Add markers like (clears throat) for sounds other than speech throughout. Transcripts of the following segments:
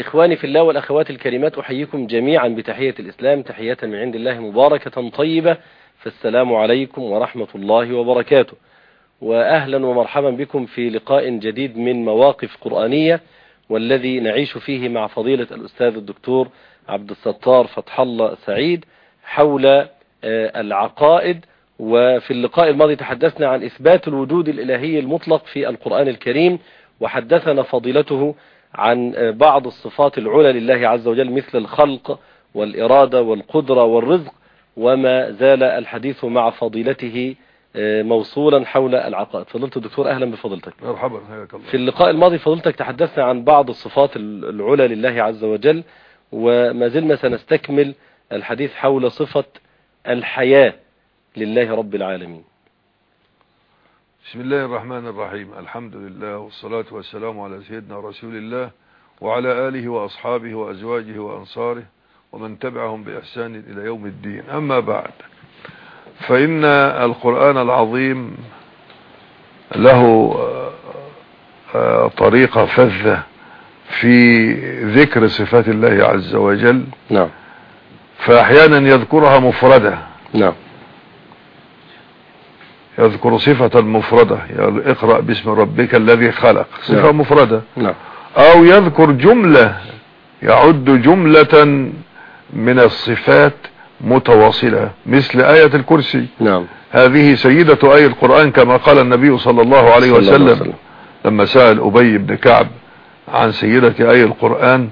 إخواني في الله والأخوات الكريمات أحييكم جميعا بتحية الإسلام تحية من عند الله مباركة طيبة فالسلام عليكم ورحمة الله وبركاته. وأهلا ومرحبا بكم في لقاء جديد من مواقف قرآنية والذي نعيش فيه مع فضيلة الأستاذ الدكتور عبد الستار فتح الله سعيد حول آه، العقائد. وفي اللقاء الماضي تحدثنا عن إثبات الوجود الإلهي المطلق في القرآن الكريم وحدثنا فضيلته عن بعض الصفات العلى لله عز وجل مثل الخلق والإرادة والقدرة والرزق وما زال الحديث مع فضيلته آه، موصولا حول العقائد. فضيلة الدكتور أهلا بفضيلتك مرحبا الله. في اللقاء الماضي فضيلتك تحدثنا عن بعض الصفات العلى لله عز وجل وما زلنا سنستكمل الحديث حول صفة الحياة لله رب العالمين. بسم الله الرحمن الرحيم. الحمد لله والصلاة والسلام على سيدنا رسول الله وعلى آله وأصحابه وأزواجه وأنصاره ومن تبعهم بإحسان إلى يوم الدين. أما بعد فإن القرآن العظيم له طريقة فذة في ذكر صفات الله عز وجل. نعم. فأحيانا يذكرها مفردة. نعم. يذكر صفة مفردة. يعني اقرأ باسم ربك الذي خلق. صفة نعم. مفردة. نعم. أو يذكر جملة. يعد جملة من الصفات متواصلة مثل آية الكرسي. نعم. هذه سيدة آية القرآن كما قال النبي صلى الله عليه صلى الله وسلم. وسلم. لما سأل أبي بن كعب عن سيدة آية القرآن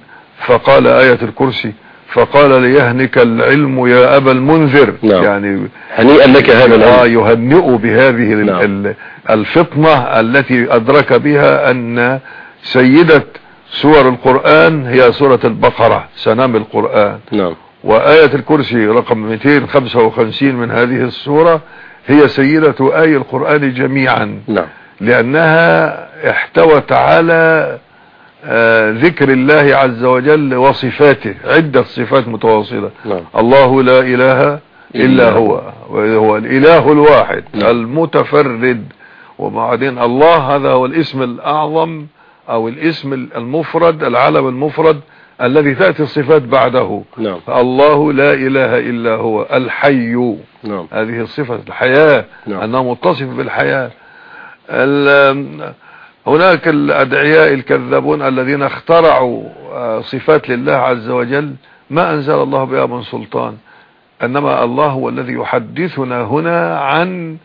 فقال آية الكرسي فقال ليهنك العلم يا أبا المنذر. نعم. يعني هنيئا لك هذا آه العلم يهنئ بهذه نعم. ال- الفطنة التي أدرك بها أن سيدة سور القرآن هي سورة البقرة سنام القرآن. نعم. وآية الكرسي رقم 255 من هذه السورة هي سيدة آية القرآن جميعا. نعم. لأنها احتوت على آه، ذكر الله عز وجل وصفاته. عدة صفات متواصلة. نعم. الله لا إله إلا هو. وهو الإله الواحد نعم. المتفرد. وبعدين الله هذا هو الاسم الأعظم أو الاسم المفرد العلم المفرد الذي تأتي الصفات بعده. نعم. الله لا إله إلا هو الحي. نعم. هذه صفة الحياة. نعم. أنه متصف بالحياة. ال- هناك الأدعياء الكذابون الذين اخترعوا آه، صفات لله عز وجل. ما أنزل الله بها من سلطان؟ إنما الله هو الذي يحدثنا هنا عن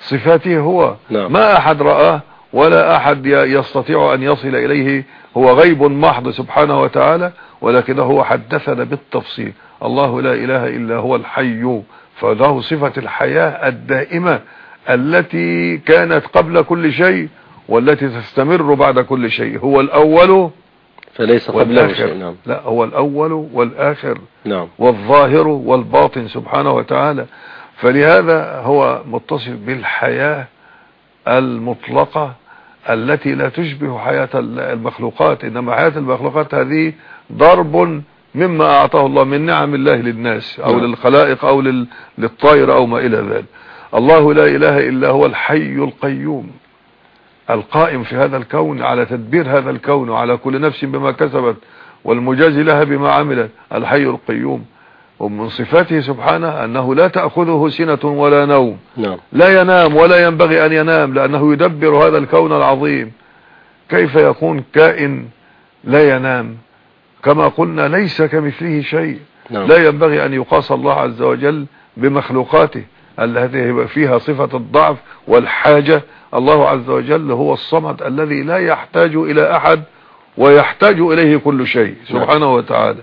صفاته هو. نعم. ما أحد رآه ولا أحد ي- يستطيع أن يصل إليه. هو غيب محض سبحانه وتعالى ولكنه هو حدثنا بالتفصيل. الله لا إله إلا هو الحي فله صفة الحياة الدائمة التي كانت قبل كل شيء. والتي تستمر بعد كل شيء. هو الأول فليس قبله شيء نعم. لا هو الأول والآخر. نعم. والظاهر والباطن سبحانه وتعالى. فلهذا هو متصف بالحياة المطلقة التي لا تشبه حياة المخلوقات إنما حياة المخلوقات هذه ضرب مما أعطاه الله من نعم الله للناس أو نعم. للخلائق أو لل- للطائر أو ما إلى ذلك. الله لا إله إلا هو الحي القيوم. القائم في هذا الكون على تدبير هذا الكون وعلى كل نفس بما كسبت والمجازي لها بما عملت الحي القيوم. ومن صفاته سبحانه أنه لا تأخذه سنة ولا نوم. نعم. لا ينام ولا ينبغي أن ينام لأنه يدبر هذا الكون العظيم. كيف يكون كائن لا ينام؟ كما قلنا ليس كمثله شيء. نعم. لا ينبغي أن يقاس الله عز وجل بمخلوقاته. التي فيها صفة الضعف والحاجة. الله عز وجل هو الصمد الذي لا يحتاج إلى أحد ويحتاج إليه كل شيء سبحانه وتعالى.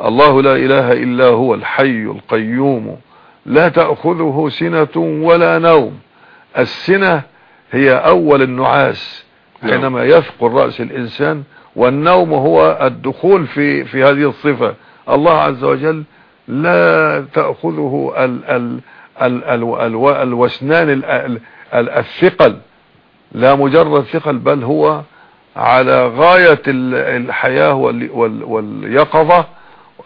الله لا إله إلا هو الحي القيوم. لا تأخذه سنة ولا نوم. السنة هي أول النعاس نعم. حينما يثقل رأس الإنسان والنوم هو الدخول في في هذه الصفة. الله عز وجل لا تأخذه ال ال ال ال ال الوسنان ال ال ال الثقل لا مجرد ثقل بل هو على غاية ال- الحياة وال- وال- واليقظة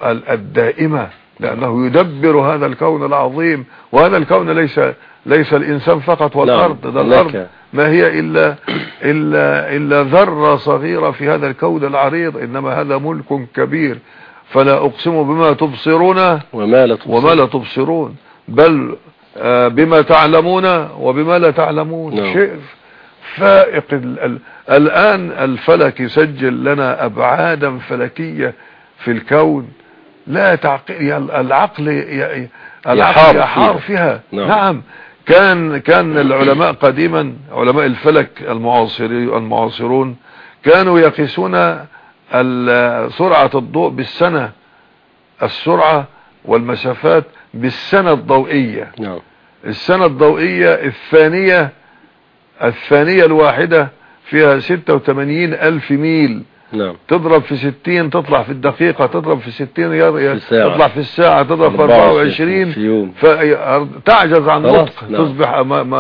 ال- الدائمة لأنه يدبر هذا الكون العظيم وهذا الكون ليس ليس الإنسان فقط والارض نعم. ده هناك. الأرض ما هي إلا إلا إلا ذرة صغيرة في هذا الكون العريض إنما هذا ملك كبير فلا أقسم بما تبصرون وما لا تبصر. وما لا تبصرون بل آه، بما تعلمون وبما لا تعلمون نعم. شيء فائق ال ال الآن الفلك يسجل لنا أبعادا فلكية في الكون لا تعقل العقل العقل يحار فيها. نعم. نعم كان كان العلماء قديما علماء الفلك المعاصري المعاصرون كانوا يقيسون سرعة الضوء بالسنة السرعة والمسافات بالسنة الضوئية. نعم. السنة الضوئية الثانية الثانية الواحدة فيها 86 ألف ميل. نعم. تضرب في 60 تطلع في الدقيقة تضرب في 60 في الساعة. تطلع في الساعة تضرب في 24 24 في يوم. فتعجز عن خلاص، نطق. نعم. تصبح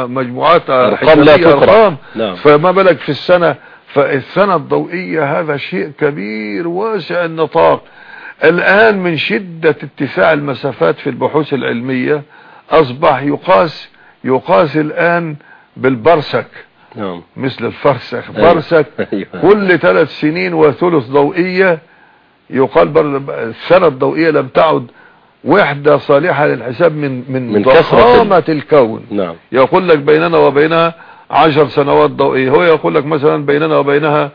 مجموعات أرقام لا تقرأ. نعم. فما بالك في السنة؟ فالسنة الضوئية هذا شيء كبير واسع النطاق. الآن من شدة اتساع المسافات في البحوث العلمية أصبح يقاس يقاس الآن بالبرسك. نعم. مثل الفرسخ. أيوة. برسك (laughs) أيوة. كل ثلاث سنين وثلث ضوئية. يقال بر- السنة الضوئية لم تعد وحدة صالحة للحساب من من, من ضخامة الكون. نعم. يقول لك بيننا وبينها عشر سنوات ضوئية. هو يقول لك مثلا بيننا وبينها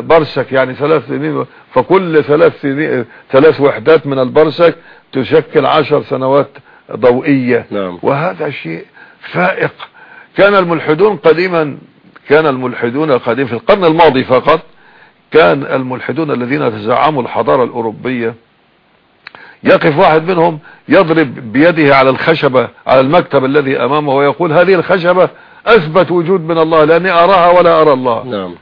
برسك يعني ثلاث سنين فكل ثلاث سنين ثلاث وحدات من البرسك تشكل عشر سنوات ضوئية. نعم. وهذا شيء فائق. كان الملحدون قديما كان الملحدون قديما في القرن الماضي فقط كان الملحدون الذين تزعموا الحضارة الأوروبية يقف واحد منهم يضرب بيده على الخشبة على المكتب الذي أمامه ويقول هذه الخشبة أثبت وجود من الله لأني أراها ولا أرى الله. نعم.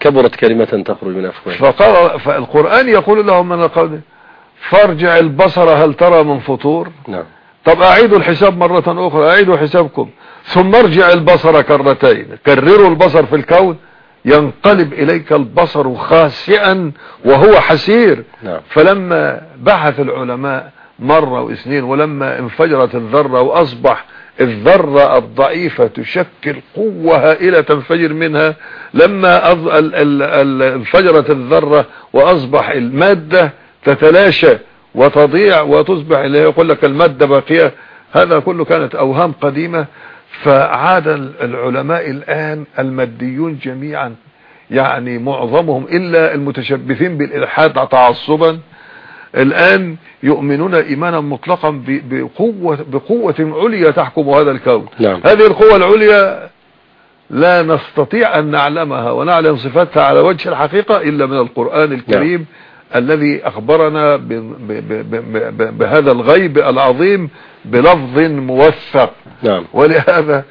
كبرت كلمة تخرج من أفواههم. فقال فالقرآن يقول لهم من القول؟ فارجع البصر هل ترى من فطور؟ نعم. طب اعيدوا الحساب مرة أخرى اعيدوا حسابكم. ثم ارجع البصر كرتين. كرروا البصر في الكون ينقلب إليك البصر خاسئا وهو حسير. نعم. فلما بحث العلماء مرة وإثنين ولما انفجرت الذرة وأصبح الذرة الضعيفة تشكل قوة هائلة تنفجر منها لما. انفجرت الذرة وأصبح المادة تتلاشى وتضيع وتصبح اللي يقول لك المادة باقية هذا كله كانت أوهام قديمة فعاد العلماء الآن الماديون جميعا يعني معظمهم إلا المتشبثين بالإلحاد تعصبا الآن يؤمنون إيمانا مطلقا بقوة بقوة عليا تحكم هذا الكون. نعم. هذه القوة العليا لا نستطيع أن نعلمها ونعلم صفاتها على وجه الحقيقة إلا من القرآن الكريم الذي ب- ب- ب- بهذا الغيب العظيم بلفظ موثق. نعم. ولهذا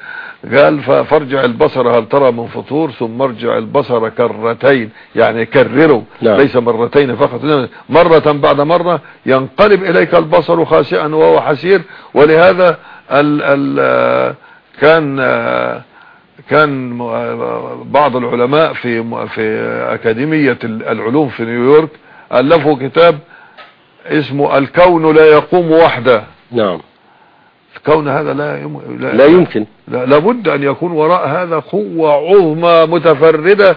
قال فارجع البصر هل ترى من فطور؟ ثم ارجع البصر كرتين يعني كرروا نعم. ليس مرتين فقط. مرة بعد مرة ينقلب إليك البصر خاسئا وهو حسير. ولهذا ال ال كان كان بعض العلماء في في أكاديمية العلوم في نيويورك ألفوا كتاب اسمه الكون لا يقوم وحده. نعم. الكون هذا لا يم... لا يمكن. لا لابد أن يكون وراء هذا قوة عظمى متفردة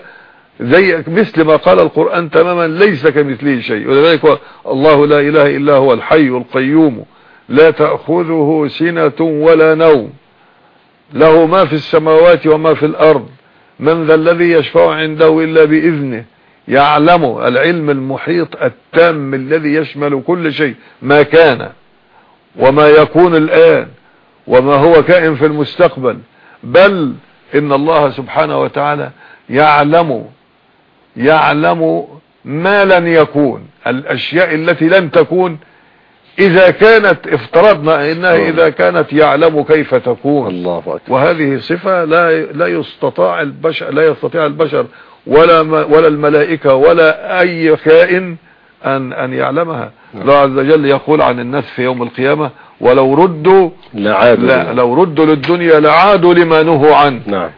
زي مثل ما قال القرآن تماما ليس كمثله شيء. ولذلك الله لا إله إلا هو الحي القيوم. لا تأخذه سنة ولا نوم. له ما في السماوات وما في الأرض. من ذا الذي يشفع عنده إلا بإذنه. يعلم العلم المحيط التام الذي يشمل كل شيء. ما كان. وما يكون الآن وما هو كائن في المستقبل بل إن الله سبحانه وتعالى يعلم يعلم ما لن يكون الأشياء التي لن تكون إذا كانت افترضنا إنها إذا كانت يعلم كيف تكون. الله أكبر. وهذه صفة لا لا يستطاع البشر لا يستطيع البشر ولا ولا الملائكة ولا أي كائن أن أن يعلمها. نعم. الله عز وجل يقول عن الناس في يوم القيامة ولو ردوا لا عاد لا لو ردوا للدنيا لعادوا لما نهوا عنه. نعم.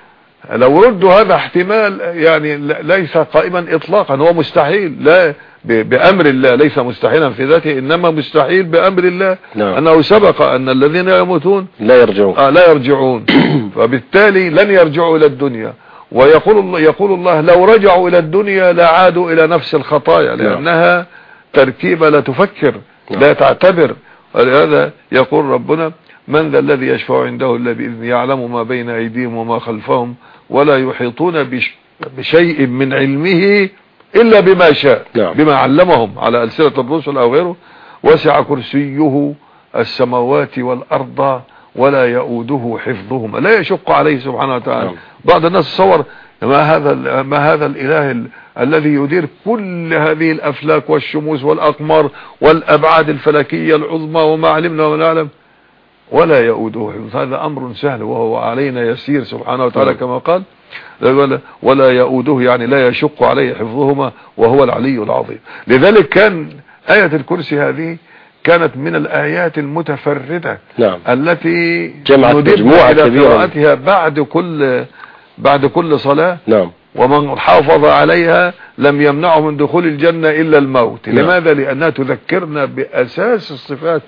لو ردوا هذا احتمال يعني ليس قائما اطلاقا هو مستحيل. لا بأمر الله ليس مستحيلا في ذاته إنما مستحيل بأمر الله. نعم. أنه سبق أن الذين يموتون لا يرجعون. آه لا يرجعون. (coughs) فبالتالي لن يرجعوا إلى الدنيا. ويقول الله يقول الله لو رجعوا إلى الدنيا لعادوا إلى نفس الخطايا لأنها تركيبة لا تفكر نعم. لا تعتبر ولهذا يقول ربنا من ذا الذي يشفع عنده إلا بإذنه يعلم ما بين أيديهم وما خلفهم ولا يحيطون بش بشيء من علمه إلا بما شاء نعم. بما علمهم على ألسنة الرسل أو غيره وسع كرسيه السماوات والأرض ولا يؤوده حفظهما. لا يشق عليه سبحانه وتعالى. نعم. بعض الناس تصور ما هذا ما هذا الإله ال- الذي يدير كل هذه الأفلاك والشموس والأقمار والأبعاد الفلكية العظمى وما علمنا وما نعلم؟ ولا يؤوده حفظ. هذا أمر سهل وهو علينا يسير سبحانه وتعالى نعم. كما قال. ولا- ولا يؤوده يعني لا يشق عليه حفظهما وهو العلي العظيم. لذلك كان آية الكرسي هذه كانت من الآيات المتفردة نعم. التي جمعت مجموعة كبيرة. بعد كل بعد كل صلاة. نعم. ومن حافظ عليها لم يمنعه من دخول الجنة إلا الموت. نعم. لماذا؟ لأنها تذكرنا بأساس الصفات.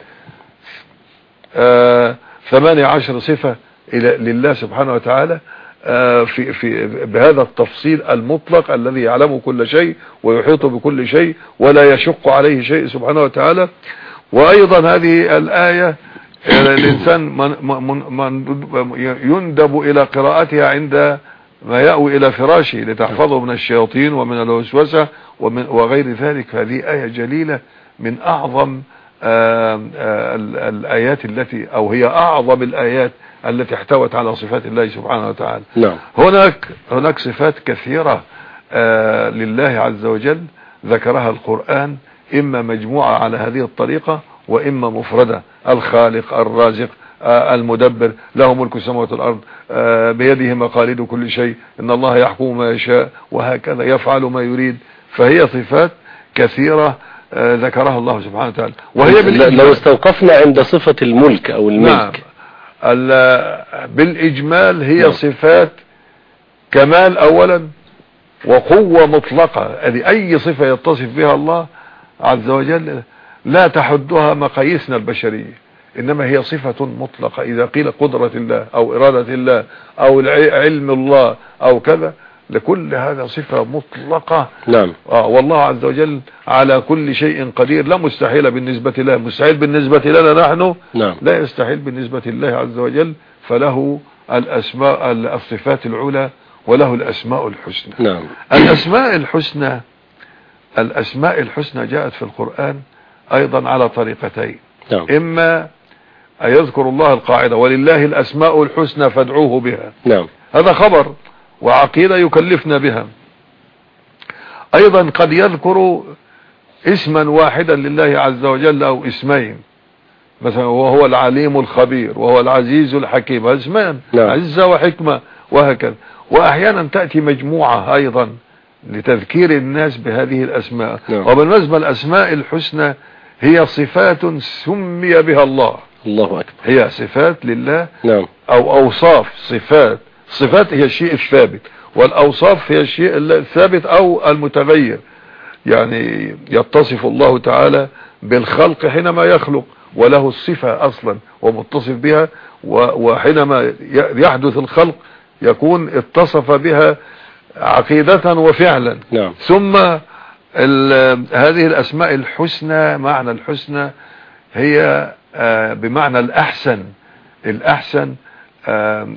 آه ثمانية عشر صفة إلى لله سبحانه وتعالى آه في في بهذا التفصيل المطلق الذي يعلم كل شيء ويحيط بكل شيء ولا يشق عليه شيء سبحانه وتعالى. وأيضا هذه الآية آه، الإنسان من من يندب إلى قراءتها عند ما يأوي إلى فراشه لتحفظه من الشياطين ومن الوسوسة ومن وغير ذلك. هذه آية جليلة من أعظم آه، آه، ال- الآيات التي أو هي أعظم الآيات التي احتوت على صفات الله سبحانه وتعالى. نعم. هناك هناك صفات كثيرة آه، لله عز وجل ذكرها القرآن إما مجموعة على هذه الطريقة وإما مفردة. الخالق الرازق آه، المدبر له ملك السماوات والأرض آه، بيده مقاليد كل شيء. إن الله يحكم ما يشاء وهكذا يفعل ما يريد. فهي صفات كثيرة آه، ذكرها الله سبحانه وتعالى. وهي لو استوقفنا عند صفة الملك أو نعم. الملك ال- بالإجمال هي نعم. صفات كمال أولا وقوة مطلقة. أي صفة يتصف بها الله عز وجل لا تحدها مقاييسنا البشرية إنما هي صفة مطلقة. إذا قيل قدرة الله أو إرادة الله أو الع- علم الله أو كذا لكل هذا صفة مطلقة. نعم. آه والله عز وجل على كل شيء قدير. لا مستحيل بالنسبة له. مستحيل بالنسبة لنا نحن. نعم. لا يستحيل بالنسبة لله عز وجل. فله الأسماء الصفات العلى وله الأسماء الحسنى. نعم. الأسماء الحسنى الأسماء الحسنى جاءت في القرآن أيضا على طريقتين. نعم. إما يذكر الله القاعدة ولله الأسماء الحسنى فادعوه بها. نعم. هذا خبر وعقيدة يكلفنا بها. أيضا قد يذكر اسما واحدا لله عز وجل أو اسمين مثلا وهو العليم الخبير وهو العزيز الحكيم اسمان نعم. عزة وحكمة وهكذا. وأحيانا تأتي مجموعة أيضا لتذكير الناس بهذه الأسماء. نعم. وبالنسبة الاسماء الحسنى هي صفات سمي بها الله. الله أكبر. هي صفات لله. نعم. أو أوصاف صفات. صفات هي الشيء الثابت. والأوصاف هي الشيء الثابت أو المتغير. يعني يتصف الله تعالى بالخلق حينما يخلق وله الصفة أصلا ومتصف بها وحينما يحدث الخلق يكون اتصف بها عقيدة وفعلا. نعم. ثم هذه الأسماء الحسنى معنى الحسنى هي آه، بمعنى الأحسن. الأحسن آه،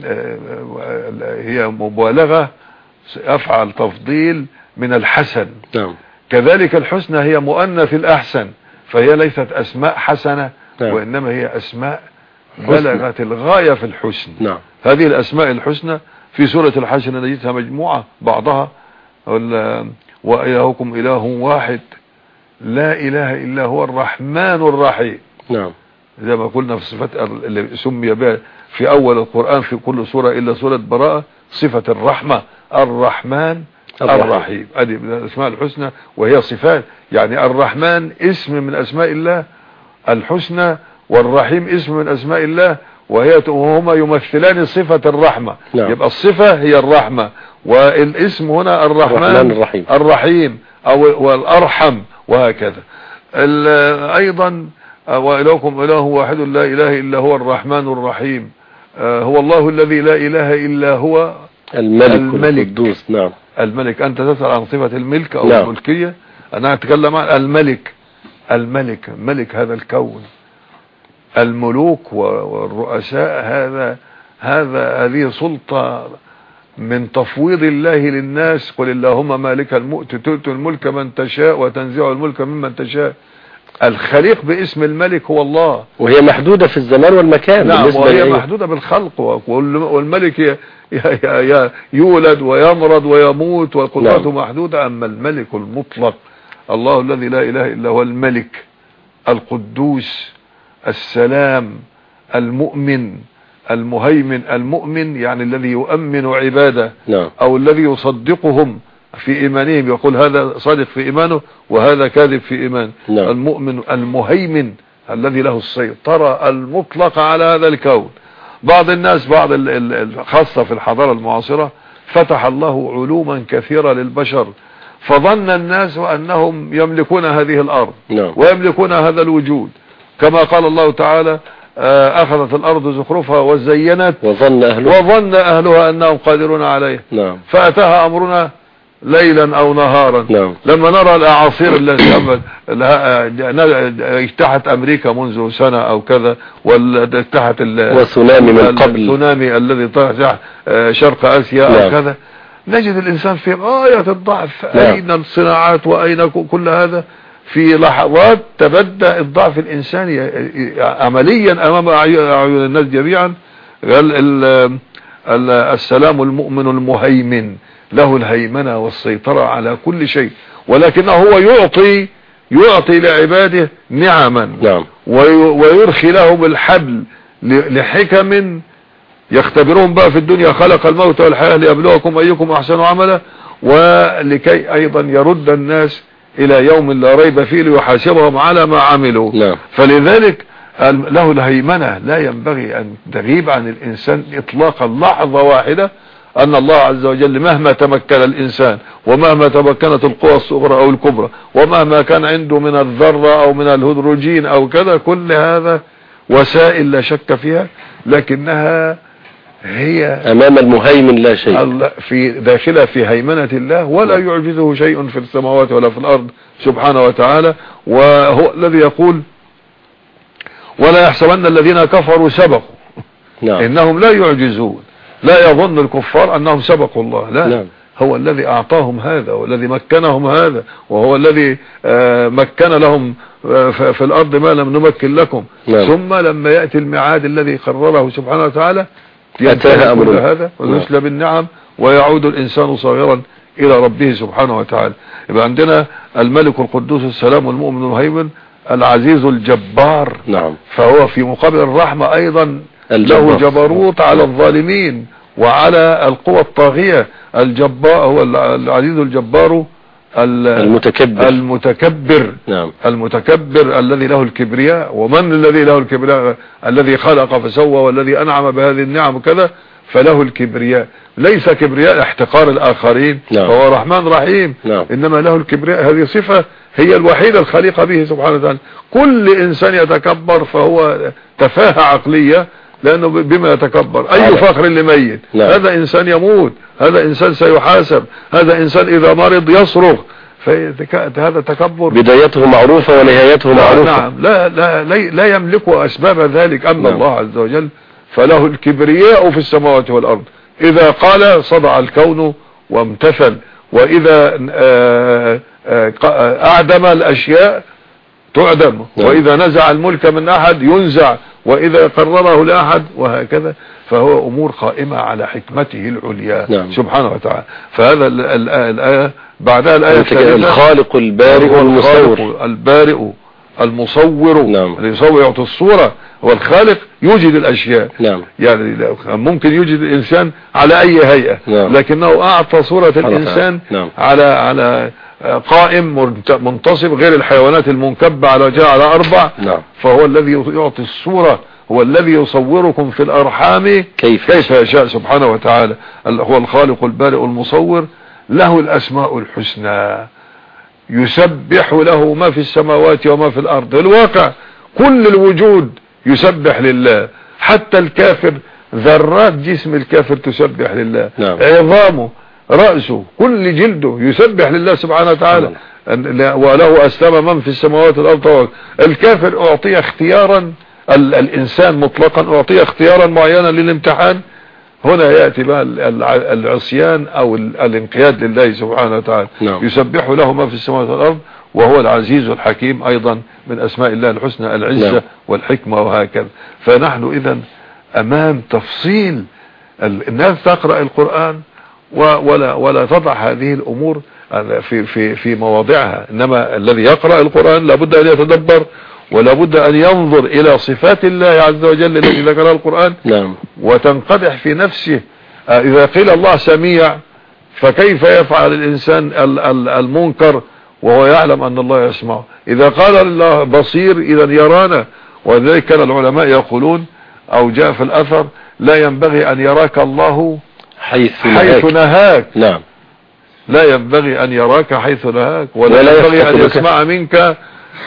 هي مبالغة أفعل تفضيل من الحسن. نعم. كذلك الحسنى هي مؤنث الأحسن فهي ليست أسماء حسنة نعم. وإنما هي أسماء حسنى. بلغت الغاية في الحسن. نعم. هذه الأسماء الحسنى في سورة الحشر نجدها مجموعة بعضها. وإلهكم إله واحد. لا إله إلا هو الرحمن الرحيم. نعم. زي ما قلنا في الصفات اللي سمي بها في أول القرآن في كل سورة إلا سورة براءة صفة الرحمة. الرحمن الرحيم. الرحيم. هذه من الأسماء الحسنى وهي صفات. يعني الرحمن اسم من أسماء الله الحسنى والرحيم اسم من أسماء الله وهي وهما يمثلان صفة الرحمة. نعم. يبقى الصفة هي الرحمة والاسم هنا الرحمن الرحمن الرحيم. الرحيم أو والأرحم وهكذا. أيضا آه، وإلهكم إله واحد لا إله إلا هو الرحمن الرحيم. آه، هو الله الذي لا إله إلا هو الملك, الملك. القدوس. نعم. الملك. أنت تسأل عن صفة الملك أو نعم. الملكية؟ أنا أتكلم عن الملك. الملك ملك هذا الكون. الملوك والرؤساء هذا هذا هذه سلطة من تفويض الله للناس. قل اللهم مالك الملك تؤتي الملك من تشاء وتنزع الملك ممن تشاء. الخليق باسم الملك هو الله. وهي محدودة في الزمان والمكان نعم وهي لإيه؟ محدودة بالخلق. وال- والملك يولد ويمرض ويموت وقدرته نعم. محدودة. أما الملك المطلق الله الذي لا إله إلا هو الملك القدوس. السلام المؤمن المهيمن المؤمن يعني الذي يؤمن عباده نعم. أو الذي يصدقهم في إيمانهم يقول هذا صادق في إيمانه وهذا كاذب في إيمانه. نعم. المؤمن المهيمن الذي له السيطرة المطلقة على هذا الكون. بعض الناس بعض خاصة في الحضارة المعاصرة فتح الله علوما كثيرة للبشر فظن الناس أنهم يملكون هذه الأرض نعم. ويملكون هذا الوجود. كما قال الله تعالى آه، أخذت الأرض زخرفها وزينت وظن أهله وظن أهلها أنهم قادرون عليه. نعم. فأتاها أمرنا ليلا أو نهارا. نعم. لما نرى الأعاصير التي لها- آه، اجتاحت أمريكا منذ سنة أو كذا واجتاحت وسونامي من قبل. التسونامي الذي آه، شرق آسيا نعم. أو كذا. نجد الإنسان في غاية الضعف. نعم. أين الصناعات وأين ك- كل هذا؟ في لحظات تبدأ الضعف الإنساني عمليا أمام أعين الناس جميعا. قال ال- ال- السلام المؤمن المهيمن له الهيمنة والسيطرة على كل شيء. ولكنه هو يعطي يعطي لعباده نعما. نعم. وي- ويرخي لهم الحبل لحكم يختبرون بقى في الدنيا. خلق الموت والحياة ليبلوكم أيكم أحسن عملا. ولكي أيضا يرد الناس إلى يوم لا ريب فيه ليحاسبهم على ما عملوا. نعم. فلذلك له الهيمنة لا ينبغي أن تغيب عن الإنسان إطلاقا. لحظة واحدة أن الله عز وجل مهما تمكن الإنسان ومهما تمكنت القوى الصغرى أو الكبرى ومهما كان عنده من الذرة أو من الهيدروجين أو كذا كل هذا وسائل لا شك فيها لكنها هي أمام المهيمن لا شيء. الله في داخلها في هيمنة الله ولا يعجزه شيء في السماوات ولا في الأرض سبحانه وتعالى وهو الذي يقول ولا يحسبن الذين كفروا سبقوا. نعم. إنهم لا يعجزون. لا يظن الكفار أنهم سبقوا الله لا. نعم. هو الذي أعطاهم هذا والذي مكنهم هذا وهو الذي آه، مكن لهم آه، في الأرض ما لم نمكن لكم. نعم. ثم لما يأتي الميعاد الذي قرره سبحانه وتعالى أتاها أمرنا. هذا ويسلب النعم ويعود الإنسان صغيرا إلى ربه سبحانه وتعالى. يبقى عندنا الملك القدوس السلام المؤمن المهيمن العزيز الجبار. نعم. فهو في مقابل الرحمة أيضا الجبار. له جبروت على الظالمين وعلى القوى الطاغية. الجبار هو العزيز الجبار ال- المتكبر. المتكبر. نعم. المتكبر الذي له الكبرياء. ومن الذي له الكبرياء؟ الذي خلق فسوى والذي أنعم بهذه النعم كذا فله الكبرياء. ليس كبرياء احتقار الآخرين. نعم. فهو رحمن رحيم. نعم. إنما له الكبرياء. هذه صفة هي الوحيدة الخليقة به سبحانه وتعالى. كل إنسان يتكبر فهو تفاهة عقلية. لأنه ب- بما يتكبر. على. فخر لميت؟ نعم. هذا إنسان يموت. هذا إنسان سيحاسب. هذا إنسان إذا مرض يصرخ. فهذا تكبر. بدايته معروفة ونهايته معروفة. نعم. لا لا لا, لا يملك أسباب ذلك. أما نعم. الله عز وجل فله الكبرياء في السماوات والأرض. إذا قال صدع الكون وامتثل. وإذا آه، آه، ق- أعدم الأشياء تعدم. نعم. وإذا نزع الملك من أحد ينزع. وإذا قرره لأحد وهكذا فهو أمور قائمة على حكمته العليا نعم. سبحانه وتعالى. فهذا ال- ال- الآية بعدها الآية الثالثة الخالق البارئ هو المصور الخالق البارئ. المصور نعم. اللي يصور يعطي الصورة هو الخالق يوجد الأشياء نعم يعني ممكن يوجد الإنسان على أي هيئة نعم. لكنه أعطى صورة الإنسان. نعم. على على قائم منت- منتصب غير الحيوانات المنكبة على وجهها على أربع نعم فهو الذي يعطي الصورة هو الذي يصوركم في الأرحام كيف كيف يشاء سبحانه وتعالى ال- هو الخالق البارئ المصور له الأسماء الحسنى يسبح له ما في السماوات وما في الأرض. الواقع كل الوجود يسبح لله. حتى الكافر ذرات جسم الكافر تسبح لله. نعم. عظامه رأسه كل جلده يسبح لله سبحانه وتعالى. لا- وله أسلم من في السماوات والأرض. الكافر أعطي اختيارا ال- الإنسان مطلقا أعطي اختيارا معينا للامتحان. هنا يأتي بقى ال- الع- العصيان ال- الانقياد لله سبحانه وتعالى نعم. يسبح له ما في السماوات والأرض وهو العزيز الحكيم أيضا من أسماء الله الحسنى العزة نعم. والحكمة وهكذا فنحن إذا أمام تفصيل ال- الناس تقرأ القرآن ولا ولا تضع هذه الأمور في في في مواضعها إنما الذي يقرأ القرآن لابد أن يتدبر ولابد أن ينظر إلى صفات الله عز وجل التي ذكرها القرآن نعم. وتنقدح في نفسه. آه، إذا قيل الله سميع فكيف يفعل الإنسان ال- ال- المنكر وهو يعلم أن الله يسمعه إذا قال الله بصير إذا يرانا. ولذلك كان العلماء يقولون أو جاء في الأثر لا ينبغي أن يراك الله حيث حيث نهاك. نهاك. نعم. لا ينبغي أن يراك حيث نهاك ولا, ولا ينبغي أن. يسمع منك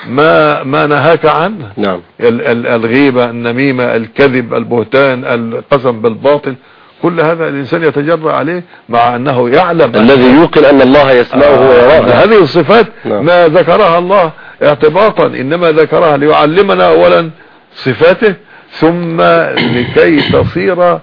ما ما نهاك عنه. نعم. ال- ال- الغيبة النميمة الكذب البهتان القسم بالباطل كل هذا الإنسان يتجرأ عليه مع أنه يعلم الذي يوقن أن الله يسمعه آه، ويراه. هذه الصفات نعم. ما ذكرها الله اعتباطا إنما ذكرها ليعلمنا أولا صفاته ثم لكي تصير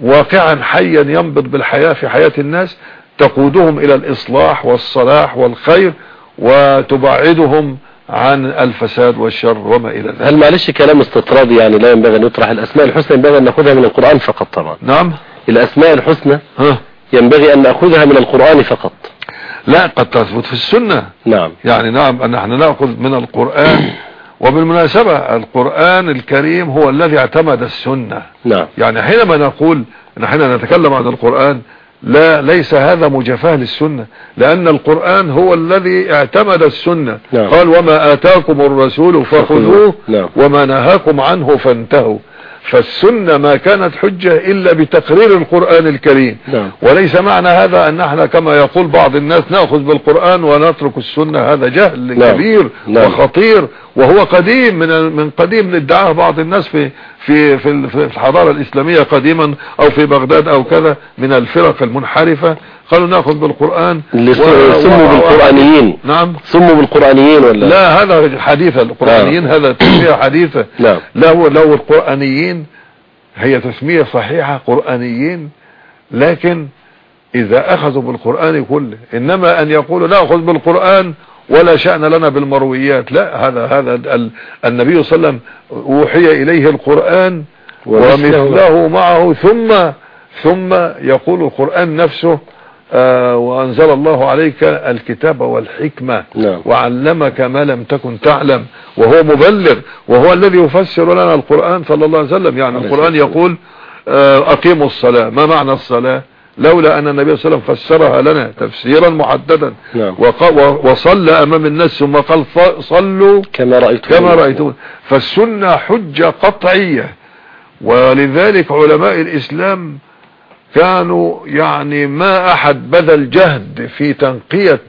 واقعا حيا ينبض بالحياة في حياة الناس تقودهم إلى الإصلاح والصلاح والخير وتبعدهم عن الفساد والشر وما إلى ذلك. هل معلش كلام استطرادي يعني لا ينبغي أن يطرح؟ الأسماء الحسنى ينبغي أن نأخذها من القرآن فقط طبعا. نعم. الأسماء الحسنى ها. ينبغي أن نأخذها من القرآن فقط. لا قد تثبت في السنة. نعم. يعني نعم أن نحن نأخذ من القرآن. (clears throat) وبالمناسبة القرآن الكريم هو الذي اعتمد السنة. نعم. يعني حينما نقول نحن نتكلم عن القرآن لا ليس هذا مجافاة للسنة لأن القرآن هو الذي اعتمد السنة نعم. قال وما آتاكم الرسول فخذوه نعم. وما نهاكم عنه فانتهوا فالسنة ما كانت حجة إلا بتقرير القرآن الكريم نعم. وليس معنى هذا أن إحنا كما يقول بعض الناس نأخذ بالقرآن ونترك السنة هذا جهل نعم. كبير نعم. وخطير وهو قديم من من قديم ادعاه بعض الناس في في في ال- في الحضارة الإسلامية قديما أو في بغداد أو كذا من الفرق المنحرفة. قالوا اللي و- سموا بالقرآنيين. نعم. سموا بالقرآنيين ولا؟ لا هذا حديثة القرآنيين هذا تسمية حديثة. نعم. لا هو لو القرآنيين هي تسمية صحيحة قرآنيين. لكن إذا أخذوا بالقرآن كله إنما أن يقولوا نأخذ بالقرآن ولا شأن لنا بالمرويات. لا هذا هذا ال- النبي صلى الله عليه وسلم أوحي إليه القرآن ومثله معه ثم ثم يقول القرآن نفسه آه وأنزل الله عليك الكتاب والحكمة نعم. وعلمك ما لم تكن تعلم وهو مبلغ وهو الذي يفسر لنا القرآن صلى الله عليه وسلم. يعني القرآن يقول آه أقيموا الصلاة. ما معنى الصلاة؟ لولا أن النبي صلى الله عليه وسلم فسرها لنا تفسيرا محددا. نعم. وصلى أمام الناس ثم قال صلوا كما رأيت كما رأيتون فالسنة حجة قطعية. ولذلك علماء الإسلام كانوا يعني ما أحد بذل جهد في تنقية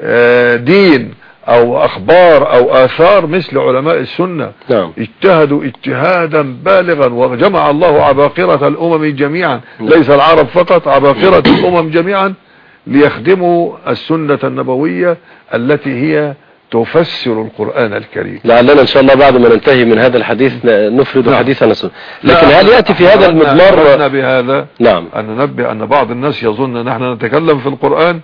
آه، دين. أو أخبار أو آثار مثل علماء السنة. نعم. اجتهدوا اجتهادا بالغا وجمع الله عباقرة الأمم جميعا. نعم. ليس العرب فقط عباقرة الأمم جميعا ليخدموا السنة النبوية التي هي تفسر القرآن الكريم. لعلنا إن شاء الله بعد ما ننتهي من هذا الحديث نفرد نعم. حديث عن السنة لكن هل يأتي في هذا المضمار؟ بهذا نعم. أن ننبه أن بعض الناس يظن أن إحنا نتكلم في القرآن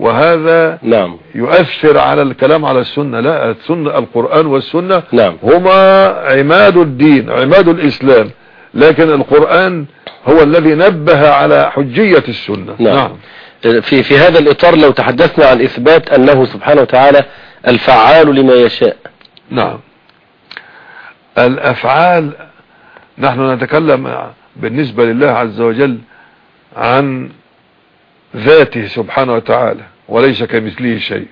وهذا نعم. يؤثر على الكلام على السنة. لا السنة القرآن والسنة نعم. هما عماد الدين عماد الإسلام. لكن القرآن هو الذي نبه على حجية السنة. نعم. في في هذا الإطار لو تحدثنا عن إثبات أنه سبحانه وتعالى الفعال لما يشاء. نعم. الأفعال نحن نتكلم بالنسبة لله عز وجل عن ذاته سبحانه وتعالى وليس كمثله شيء.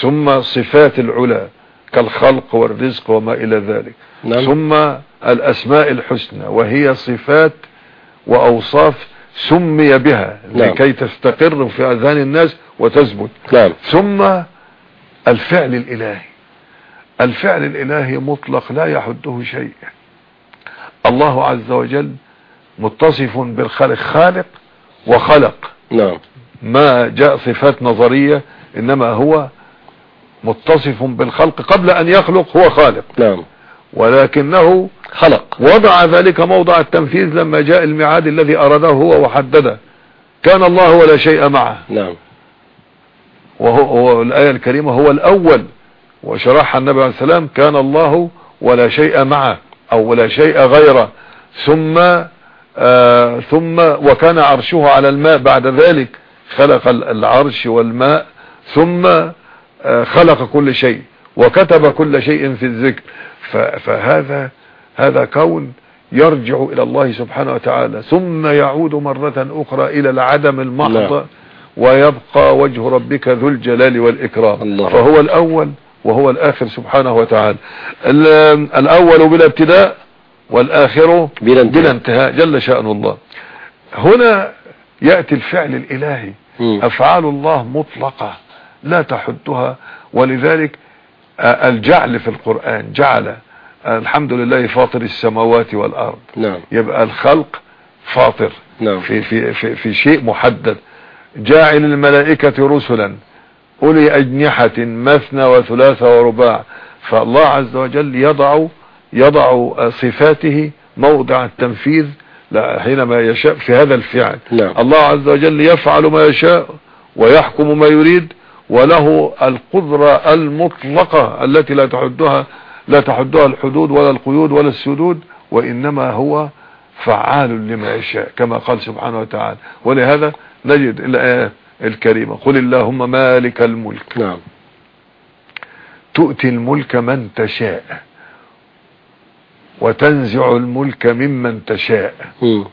ثم صفات العلا كالخلق والرزق وما إلى ذلك. نعم. ثم الأسماء الحسنى وهي صفات وأوصاف سمي بها نعم. لكي تستقر في أذهان الناس وتثبت. نعم. ثم الفعل الإلهي. الفعل الإلهي مطلق لا يحده شيء. الله عز وجل متصف بالخالق خالق وخلق. نعم. ما جاء صفات نظرية إنما هو متصف بالخلق قبل أن يخلق هو خالق. نعم. ولكنه خلق. وضع ذلك موضع التنفيذ لما جاء الميعاد الذي أراده هو وحدده. كان الله ولا شيء معه. نعم. وهو هو الآية الكريمة هو الأول. وشرحها النبي عليه السلام كان الله ولا شيء معه أو ولا شيء غيره. ثم آه ثم وكان عرشه على الماء بعد ذلك خلق ال- العرش والماء ثم آه خلق كل شيء وكتب كل شيء في الذكر فهذا هذا كون يرجع إلى الله سبحانه وتعالى ثم يعود مرة أخرى إلى العدم المحض نعم. ويبقى وجه ربك ذو الجلال والإكرام الله. فهو الأول وهو الآخر سبحانه وتعالى ال- الأول بلا ابتداء والآخر بلا انتهاء. بلا انتهاء. جل شأن الله. هنا يأتي الفعل الإلهي. مم. أفعال الله مطلقة. لا تحدها. ولذلك آه، الجعل في القرآن جعل آه، الحمد لله فاطر السماوات والأرض. نعم. يبقى الخلق فاطر. نعم. في, في, في, في شيء محدد. جاعل الملائكة رسلا. أولي أجنحة مثنى وثلاث ورباع. فالله عز وجل يضع يضع صفاته موضع التنفيذ حينما يشاء في هذا الفعل. نعم. الله عز وجل يفعل ما يشاء ويحكم ما يريد وله القدرة المطلقة التي لا تحدها لا تحدها الحدود ولا القيود ولا السدود وإنما هو فعال لما يشاء كما قال سبحانه وتعالى. ولهذا نجد الآية الكريمة قل اللهم مالك الملك. نعم. تؤتي الملك من تشاء. وتنزع الملك ممن تشاء.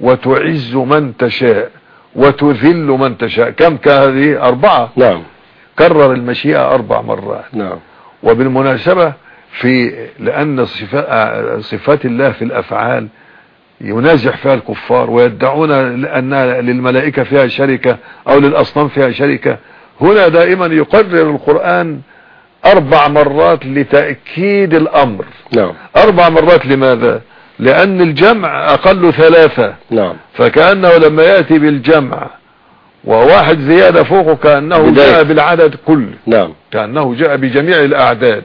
وتعز من تشاء وتذل من تشاء. كم كهذه أربعة؟ نعم. كرر المشيئة أربع مرات. نعم. وبالمناسبة في لأن صفا- صفات الله في الأفعال ينازع فيها الكفار ويدعون أن للملائكة فيها شركة أو للأصنام فيها شركة. هنا دائما يقرر القرآن أربع مرات لتأكيد الأمر. نعم. أربع مرات لماذا؟ لأن الجمع أقل ثلاثة. نعم. فكأنه لما يأتي بالجمع وواحد زيادة فوقه كأنه بداية. جاء بالعدد كله. نعم. كأنه جاء بجميع الأعداد.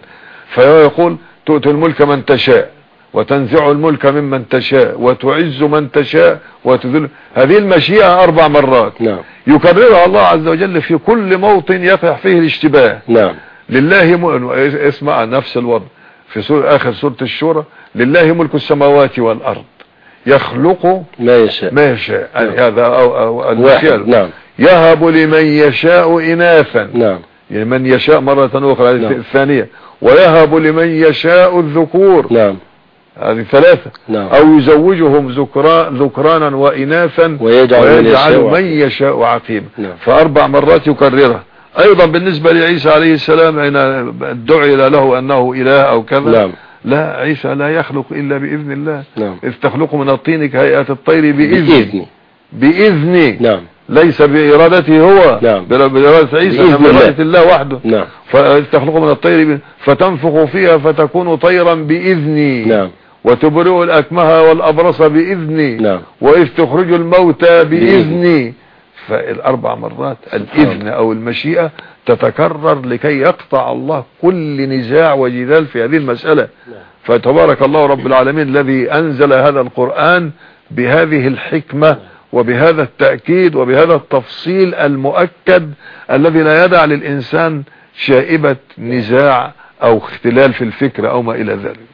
فهو يقول تؤتي الملك من تشاء وتنزع الملك ممن تشاء وتعز من تشاء وتذل. هذه المشيئة أربع مرات. نعم. يكررها الله عز وجل في كل موطن يقع فيه الاشتباه. نعم. لله م... اسمع نفس الوضع. في سورة آخر سورة الشورى لله ملك السماوات والأرض. يخلق ما يشاء. ما يشاء. نعم. هذا أو أو واحد. نعم. يهب لمن يشاء إناثا. نعم. يعني من يشاء مرة أخرى هذه نعم. الثانية. ويهب لمن يشاء الذكور. نعم. هذه ثلاثة. نعم. أو يزوجهم ذكرا ذكرانا وإناثا. ويجعل من ويجعل يشاء من يشاء عقيما. نعم. فأربع مرات يكررها. أيضا بالنسبة لعيسى عليه السلام حين دعي له أنه إله أو كذا؟ نعم. لا عيسى لا يخلق إلا بإذن الله. نعم. إذ تخلق من الطين كهيئة الطير بإذني بإذن نعم. ليس بإرادته هو. نعم. بإرادة عيسى بإذن إنما الله. بإرادة الله وحده. نعم. فتخلق من الطير ب- فتنفخ فيها فتكون طيرا بإذني نعم. وتبرئ الأكمه والأبرص بإذني نعم. وإذ تخرج الموتى بإذني فالأربع مرات الإذن أو المشيئة تتكرر لكي يقطع الله كل نزاع وجدال في هذه المسألة. فتبارك الله رب العالمين الذي أنزل هذا القرآن بهذه الحكمة وبهذا التأكيد وبهذا التفصيل المؤكد الذي لا يدع للإنسان شائبة نزاع أو اختلال في الفكر أو ما إلى ذلك.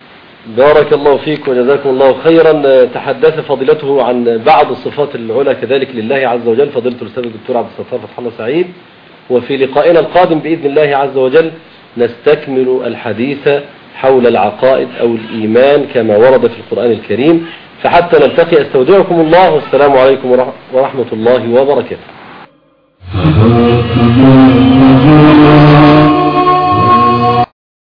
بارك الله فيك وجزاكم الله خيرا. تحدث فضيلته عن بعض الصفات العلى كذلك لله عز وجل. فضيلة الأستاذ الدكتور عبد الستار فتح الله سعيد. وفي لقائنا القادم بإذن الله عز وجل نستكمل الحديث حول العقائد أو الإيمان كما ورد في القرآن الكريم. فحتى نلتقي أستودعكم الله. والسلام عليكم ورح- ورحمة الله وبركاته. (laughs)